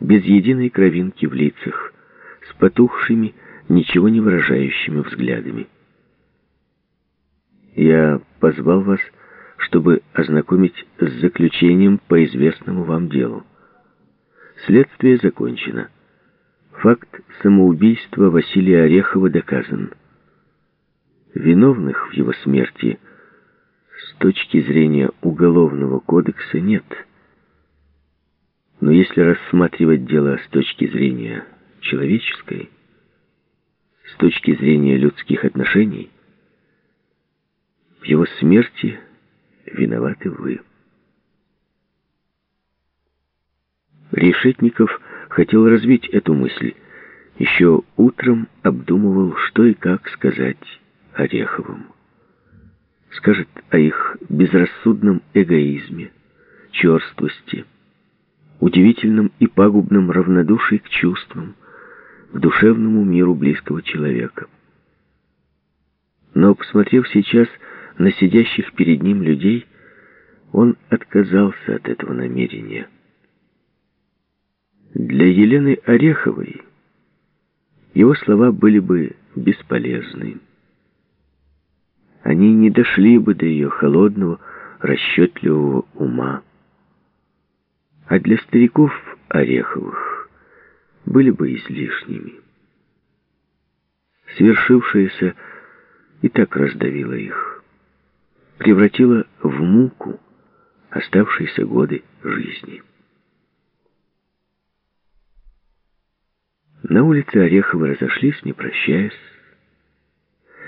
без единой кровинки в лицах, с потухшими, ничего не выражающими взглядами. Я позвал вас, чтобы ознакомить с заключением по известному вам делу. Следствие закончено. Факт самоубийства Василия Орехова доказан. Виновных в его смерти с точки зрения Уголовного кодекса нет. Но если рассматривать дело с точки зрения человеческой, с точки зрения людских отношений, в его смерти виноваты вы. Решетников хотел развить эту мысль. Еще утром обдумывал, что и как сказать Ореховым. Скажет о их безрассудном эгоизме, черствости, удивительном и пагубном равнодушии к чувствам, к душевному миру близкого человека. Но, посмотрев сейчас на сидящих перед ним людей, он отказался от этого намерения. Для Елены Ореховой его слова были бы бесполезны. Они не дошли бы до ее холодного, расчетливого ума. А для стариков Ореховых были бы излишними. Свершившееся и так раздавило их, превратило в муку оставшиеся годы жизни. На улице Ореховы разошлись, не прощаясь.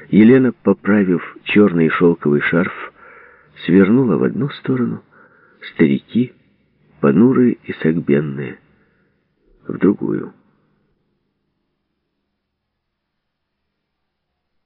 Елена, поправив черный шелковый шарф, свернула в одну сторону, старики, понурые и согбенные, в другую —